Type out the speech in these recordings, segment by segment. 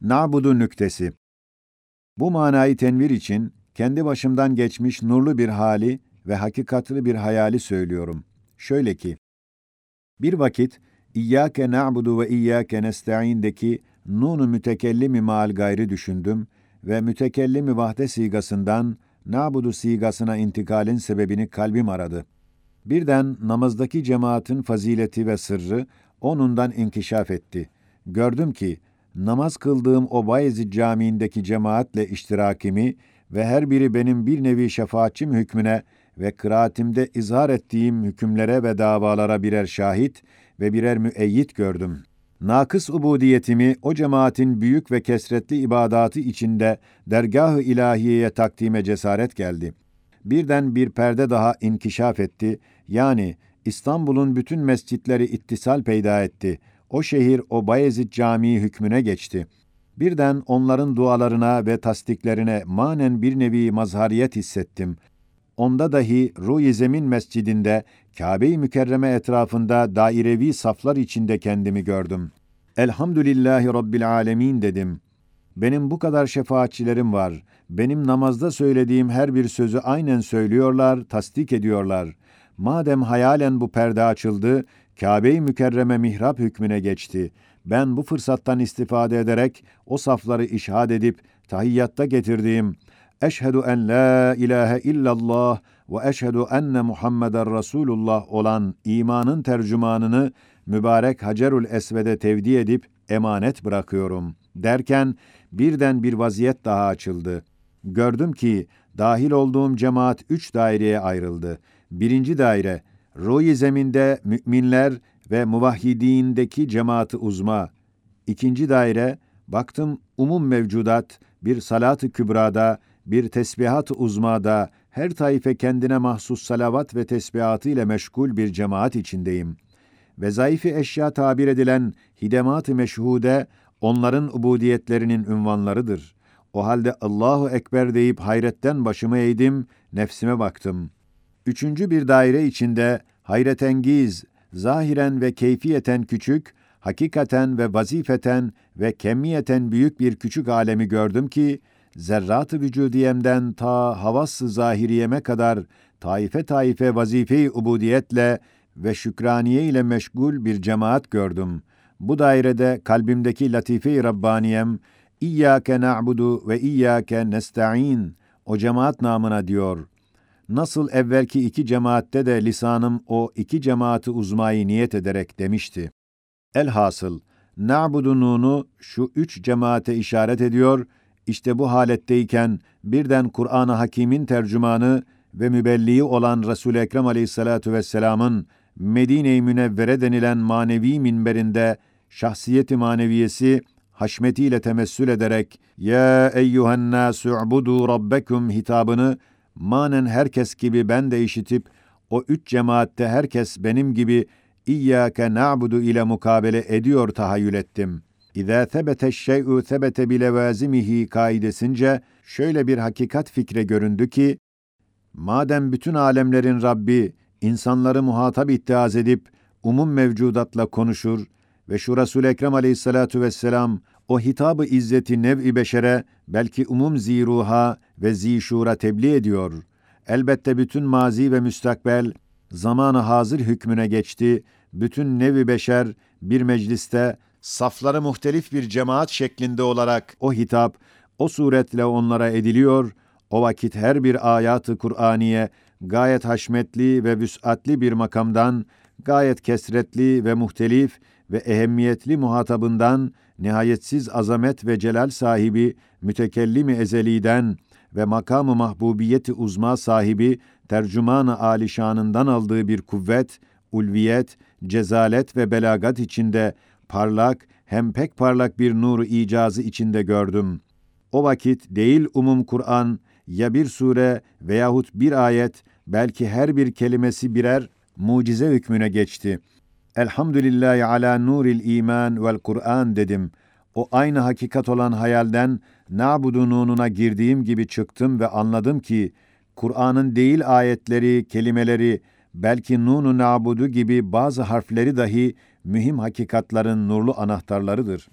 Na'budu nüktesi. Bu manayı tenvir için kendi başımdan geçmiş nurlu bir hali ve hakikatli bir hayali söylüyorum. Şöyle ki, bir vakit İyyâke na'budu ve İyyâke nesta'in'deki nunu mütekellimi maal gayri düşündüm ve mütekellimi vahde sigasından na'budu sigasına intikalin sebebini kalbim aradı. Birden namazdaki cemaatin fazileti ve sırrı onundan inkişaf etti. Gördüm ki namaz kıldığım o Bayezid Camii'ndeki cemaatle iştirakimi ve her biri benim bir nevi şefaatçim hükmüne ve kıraatimde izhar ettiğim hükümlere ve davalara birer şahit ve birer müeyyit gördüm. Nakıs ubudiyetimi o cemaatin büyük ve kesretli ibadatı içinde dergah-ı ilahiyeye takdime cesaret geldi. Birden bir perde daha inkişaf etti. Yani İstanbul'un bütün mescitleri ittisal peyda etti. O şehir o Bayezid Camii hükmüne geçti. Birden onların dualarına ve tasdiklerine manen bir nevi mazhariyet hissettim. Onda dahi Ruh-i Zemin Mescidinde, Kabe-i Mükerreme etrafında dairevi saflar içinde kendimi gördüm. Elhamdülillahi Rabbil Alemin dedim. Benim bu kadar şefaatçilerim var. Benim namazda söylediğim her bir sözü aynen söylüyorlar, tasdik ediyorlar. Madem hayalen bu perde açıldı, Kabe-i Mükerreme mihrap hükmüne geçti. Ben bu fırsattan istifade ederek o safları işhad edip tahiyyatta getirdiğim Eşhedü en la ilahe illallah ve eşhedü enne Muhammeden Resulullah olan imanın tercümanını mübarek Hacerül Esved'e tevdi edip emanet bırakıyorum derken birden bir vaziyet daha açıldı. Gördüm ki dahil olduğum cemaat üç daireye ayrıldı. Birinci daire, ruh zeminde müminler ve muvahhidindeki cemaati uzma. İkinci daire, baktım umum mevcudat bir salat-ı kübrada, bir tesbihat-ı uzmada, her taife kendine mahsus salavat ve tesbihatı ile meşgul bir cemaat içindeyim. Ve zayıfi eşya tabir edilen hidemat-ı meşhude, onların ubudiyetlerinin ünvanlarıdır. O halde Allahu Ekber deyip hayretten başımı eğdim, nefsime baktım. Üçüncü bir daire içinde hayretengiz, zahiren ve keyfiyeten küçük, hakikaten ve vazifeten ve kemmiyeten büyük bir küçük alemi gördüm ki, zerrat-ı vücudiyemden ta havas-ı zahiriyeme kadar taife taife vazife-i ubudiyetle ve şükraniye ile meşgul bir cemaat gördüm. Bu dairede kalbimdeki latife-i Rabbaniyem, İyyâke na'budu ve İyyâke nesta'in, o cemaat namına diyor. Nasıl evvelki iki cemaatte de lisanım o iki cemaati uzmayı niyet ederek demişti. Elhasıl, na'budu nunu şu üç cemaate işaret ediyor işte bu haletteyken birden Kur'an-ı Hakîm'in tercümanı ve mübelliği olan Resul-i Ekrem Aleyhissalatu vesselam'ın Medine-i Münevvere denilen manevi minberinde şahsiyeti maneviyesi haşmetiyle temessül ederek ya eyyuhen nasu ubudu rabbekum hitabını manen herkes gibi ben de işitip o üç cemaatte herkes benim gibi İyyâke na'budu ile mukabele ediyor tahayyül ettim. İzâ sebete şey'u sebete bilevâzimihi kaidesince şöyle bir hakikat fikre göründü ki, madem bütün alemlerin Rabbi insanları muhatap ittiaz edip umum mevcudatla konuşur ve şu Resul Ekrem Aleyhissalatu vesselam o hitabı izzeti nev-i beşere belki umum ziruha ve zişura tebliğ ediyor. Elbette bütün mazi ve müstakbel zamanı hazır hükmüne geçti. Bütün nevi beşer bir mecliste safları muhtelif bir cemaat şeklinde olarak o hitap o suretle onlara ediliyor. O vakit her bir ayatı Kur'aniye gayet haşmetli ve vüs'atli bir makamdan, gayet kesretli ve muhtelif ve ehemmiyetli muhatabından, nihayetsiz azamet ve celal sahibi, mütekellimi ezeliden ve makamı mahbubiyeti uzma sahibi, tercümanı alişanından aldığı bir kuvvet, ulviyet, cezalet ve belagat içinde parlak, hem pek parlak bir nuru icazı içinde gördüm. O vakit değil umum Kur'an, ya bir sure veyahut bir ayet, belki her bir kelimesi birer mucize hükmüne geçti. Elhamdülillahi ala nuril iman vel Kur'an dedim. O aynı hakikat olan hayalden na'budu nununa girdiğim gibi çıktım ve anladım ki Kur'an'ın değil ayetleri, kelimeleri, belki nunu na'budu gibi bazı harfleri dahi mühim hakikatların nurlu anahtarlarıdır.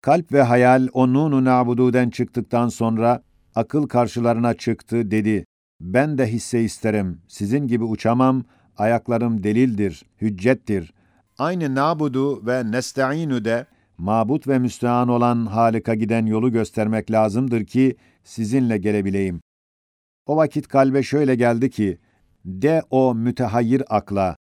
Kalp ve hayal o nunu nabududen çıktıktan sonra akıl karşılarına çıktı dedi. Ben de hisse isterim. Sizin gibi uçamam. Ayaklarım delildir, hüccettir. Aynı nabudu ve nesta'inu de mabut ve müstehan olan Halık'a giden yolu göstermek lazımdır ki sizinle gelebileyim. O vakit kalbe şöyle geldi ki, de o mütehayyir akla,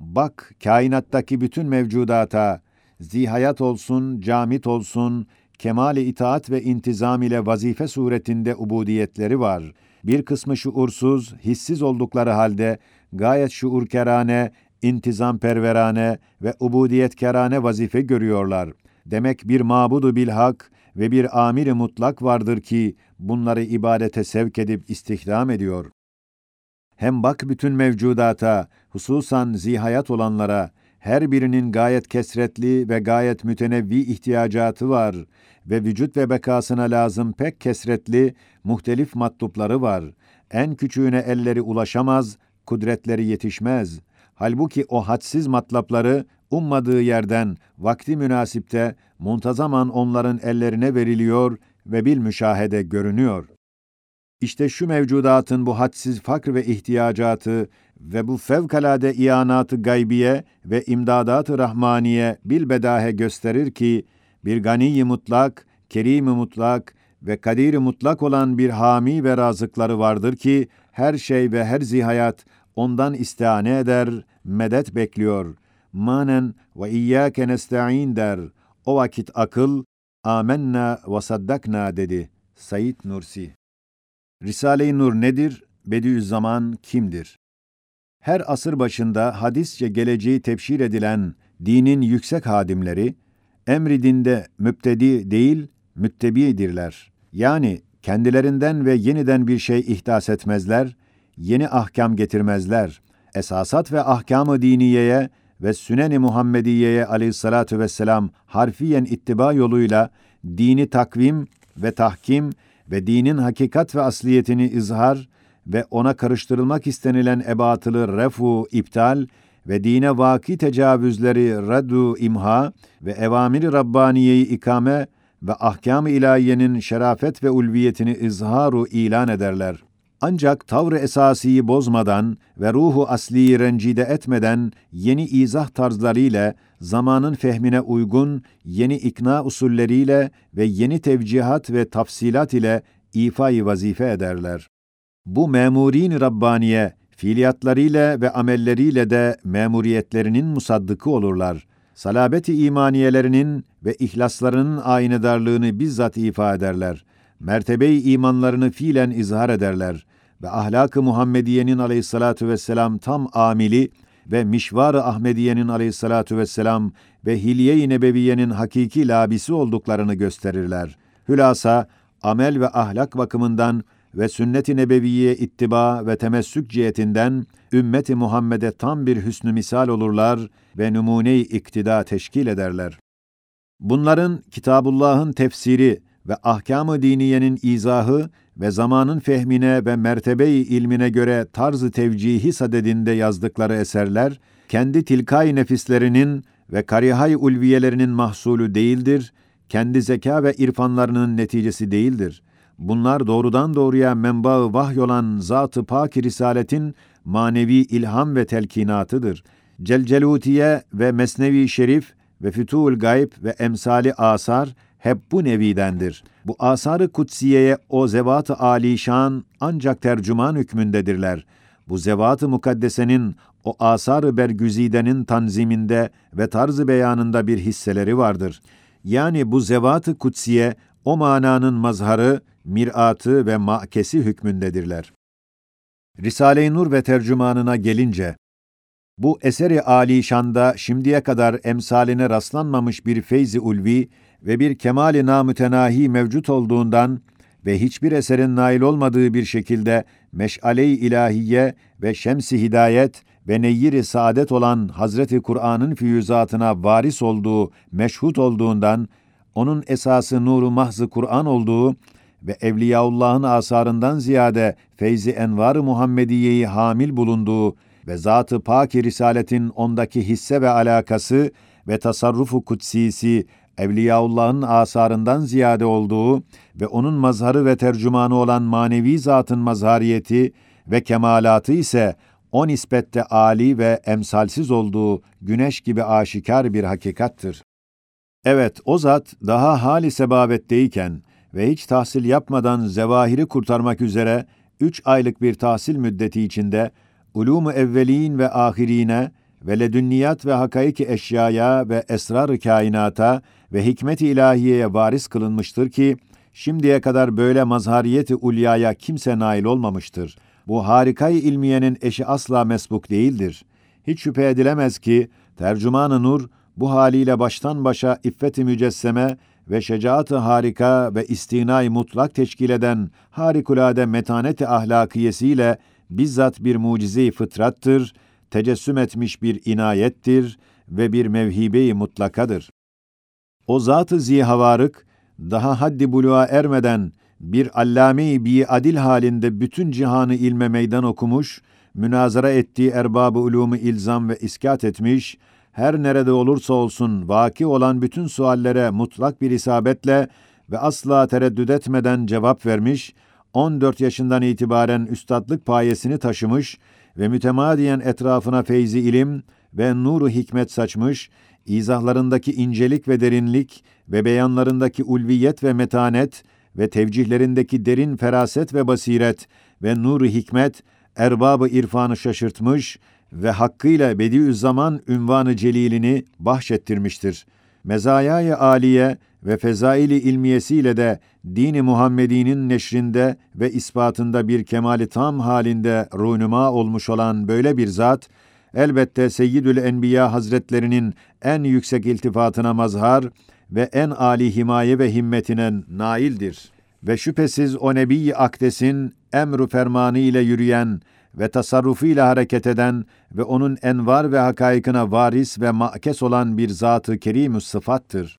bak kainattaki bütün mevcudata, zihayat olsun, camit olsun, kemale itaat ve intizam ile vazife suretinde ubudiyetleri var. Bir kısmı şuursuz, hissiz oldukları halde gayet şuurkerane, intizam perverane ve ubudiyetkerane vazife görüyorlar. Demek bir mabudu bilhak ve bir amiri mutlak vardır ki bunları ibadete sevk edip istihdam ediyor. Hem bak bütün mevcudata, hususan zihayat olanlara, her birinin gayet kesretli ve gayet mütenevvi ihtiyacatı var ve vücut ve bekasına lazım pek kesretli, muhtelif matlupları var. En küçüğüne elleri ulaşamaz, kudretleri yetişmez. Halbuki o hadsiz matlapları ummadığı yerden vakti münasipte muntazaman onların ellerine veriliyor ve bil müşahede görünüyor. İşte şu mevcudatın bu hadsiz fakr ve ihtiyacatı ve bu fevkalade iyanatı gaybiye ve imdadat-ı rahmaniye bilbedahe gösterir ki, bir gani mutlak, kerim mutlak ve kadir mutlak olan bir hami ve razıkları vardır ki, her şey ve her zihayat ondan istihane eder, medet bekliyor. Manen ve iyyâke nesta'in der. O vakit akıl, amenna ve saddakna dedi. Said Nursi Risale-i Nur nedir? Bediüzzaman kimdir? Her asır başında hadisçe geleceği tefsir edilen dinin yüksek hadimleri, emri dinde müptedi değil, müttebidirler. Yani kendilerinden ve yeniden bir şey ihdas etmezler, yeni ahkam getirmezler. Esasat ve ahkamı diniyeye ve sünen-i Muhammediye'ye aleyhissalatu vesselam harfiyen ittiba yoluyla dini takvim ve tahkim ve dinin hakikat ve asliyetini izhar ve ona karıştırılmak istenilen ebatılı refu, iptal ve dine vaki tecavüzleri raddu imha ve evamiri Rabbaniye'yi ikame ve ahkam-ı ilahiyenin şerafet ve ulviyetini izharu ilan ederler. Ancak tavrı esasiyi bozmadan ve ruhu asliyi rencide etmeden yeni izah tarzlarıyla, zamanın fehmine uygun yeni ikna usulleriyle ve yeni tevcihat ve tafsilat ile ifai vazife ederler. Bu memurin Rabbaniye, fiiliyatlarıyla ve amelleriyle de memuriyetlerinin musaddıkı olurlar. Salabeti imaniyelerinin ve ihlaslarının aynedarlığını bizzat ifa ederler. Mertebe-i imanlarını fiilen izhar ederler ve ahlak-ı Muhammediyenin aleyhissalatu vesselam tam amili ve mişvar-ı Ahmediyenin aleyhissalatu vesselam ve hilye-i nebeviyenin hakiki labisi olduklarını gösterirler. Hülasa, amel ve ahlak bakımından ve sünnet-i nebeviye ittiba ve temessük cihetinden ümmeti Muhammed'e tam bir hüsnü misal olurlar ve numune-i iktida teşkil ederler. Bunların Kitabullah'ın tefsiri ve ahkam-ı diniyenin izahı ve zamanın fehmine ve mertebe-i ilmine göre tarz-ı tevcihi sadedinde yazdıkları eserler, kendi tilkay nefislerinin ve karihay ulviyelerinin mahsulü değildir, kendi zeka ve irfanlarının neticesi değildir. Bunlar doğrudan doğruya menba-ı vahy olan Zat-ı Pak-ı Risaletin manevi ilham ve telkinatıdır. Celcelutiye ve Mesnevi Şerif ve Fütuhul Gayb ve emsali asar hep bu nevidendir. Bu asarı kutsiyeye o zevat-ı alişan ancak tercüman hükmündedirler. Bu zevat-ı mukaddesenin o asar-ı bergüzidenin tanziminde ve tarzı beyanında bir hisseleri vardır. Yani bu zevat-ı kutsiye o mananın mazharı, miratı ve makesi hükmündedirler. Risale-i Nur ve tercümanına gelince, bu eseri alişanda şimdiye kadar emsaline rastlanmamış bir feyzi ulvi ve bir kemali namütenahi mevcut olduğundan ve hiçbir eserin nail olmadığı bir şekilde meşale-i ilahiye ve şems-i hidayet ve neyyir-i saadet olan Hazreti Kur'an'ın füyüzatına varis olduğu, meşhut olduğundan, onun esası nuru mahzı Kur'an olduğu ve Evliyaullah'ın asarından ziyade feyzi envar-ı Muhammediye'yi hamil bulunduğu ve Zat-ı Pak-i Risaletin ondaki hisse ve alakası ve tasarrufu kutsisi Evliyaullah'ın asarından ziyade olduğu ve onun mazharı ve tercümanı olan manevi zatın mazhariyeti ve kemalatı ise o nispette âli ve emsalsiz olduğu güneş gibi aşikar bir hakikattır. Evet, o zat daha hali sebabetteyken ve hiç tahsil yapmadan zevahiri kurtarmak üzere üç aylık bir tahsil müddeti içinde ulûmu evvelin ve ahirine ve ledünniyat ve hakaiki eşyaya ve esrar-ı kainata ve hikmet-i ilahiyeye varis kılınmıştır ki, şimdiye kadar böyle mazhariyeti ulyaya kimse nail olmamıştır. Bu harikay ilmiyenin eşi asla mesbuk değildir. Hiç şüphe edilemez ki, tercüman-ı nur, bu haliyle baştan başa iffet-i mücesseme ve şecaat-ı harika ve istinay mutlak teşkil eden harikulade metanet-i ahlakiyesiyle bizzat bir mucize-i fıtrattır, tecessüm etmiş bir inayettir ve bir mevhibe-i mutlakadır. O zat-ı zihavarık, daha haddi buluğa ermeden bir allame-i bi-adil halinde bütün cihanı ilme meydan okumuş, münazara ettiği erbab-ı ulumu ilzam ve iskat etmiş, her nerede olursa olsun vaki olan bütün suallere mutlak bir isabetle ve asla tereddüt etmeden cevap vermiş, 14 yaşından itibaren üstadlık payesini taşımış ve mütemadiyen etrafına feyzi ilim ve nuru hikmet saçmış, izahlarındaki incelik ve derinlik ve beyanlarındaki ulviyet ve metanet ve tevcihlerindeki derin feraset ve basiret ve nuru hikmet, erbabı irfanı şaşırtmış ve hakkıyla Bediüzzaman ünvanı celilini bahşettirmiştir. Mezayayı aliye ve fezaili ilmiyesiyle de dini Muhammedi'nin neşrinde ve ispatında bir kemali tam halinde runuma olmuş olan böyle bir zat, elbette Seyyidül Enbiya Hazretlerinin en yüksek iltifatına mazhar ve en âli himaye ve himmetine naildir. Ve şüphesiz o Nebi Akdes'in emru fermanı ile yürüyen ve tasarrufuyla hareket eden ve onun envar ve hakaykına varis ve makes olan bir zat-ı kerim sıfattır.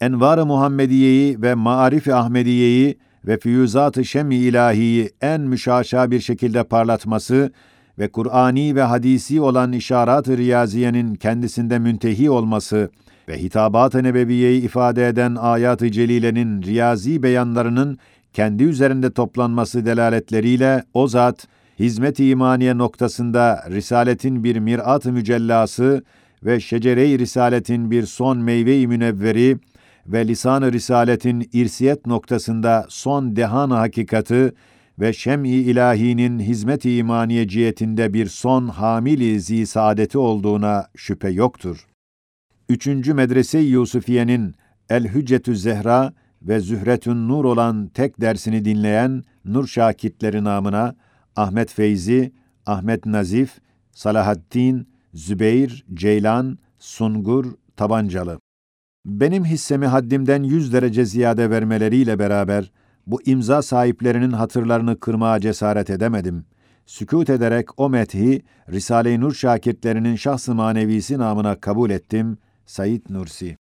Envar-ı Muhammediye'yi ve Maarif-i Ahmediye'yi ve füyüzat-ı şem-i ilahiyi en müşaşa bir şekilde parlatması ve Kur'ani ve hadisi olan işarat-ı riyaziyenin kendisinde müntehi olması ve hitabat-ı nebeviyeyi ifade eden ayat-ı celilenin riyazi beyanlarının kendi üzerinde toplanması delaletleriyle o zat, hizmet-i imaniye noktasında Risaletin bir mirat-ı mücellası ve şecere-i Risaletin bir son meyve-i münevveri ve lisan-ı Risaletin irsiyet noktasında son dehan hakikati ve şem-i ilahinin hizmet-i imaniye cihetinde bir son hamili zi saadeti olduğuna şüphe yoktur. Üçüncü Medrese-i Yusufiye'nin El-Hüccetü Zehra ve Zühretün Nur olan tek dersini dinleyen Nur şakitleri namına Ahmet Feyzi, Ahmet Nazif, Salahaddin, Zübeyir, Ceylan, Sungur, Tabancalı. Benim hissemi haddimden yüz derece ziyade vermeleriyle beraber, bu imza sahiplerinin hatırlarını kırmaya cesaret edemedim. Sükût ederek o methi, Risale-i Nur şakirtlerinin şahs-ı manevisi namına kabul ettim. Said Nursi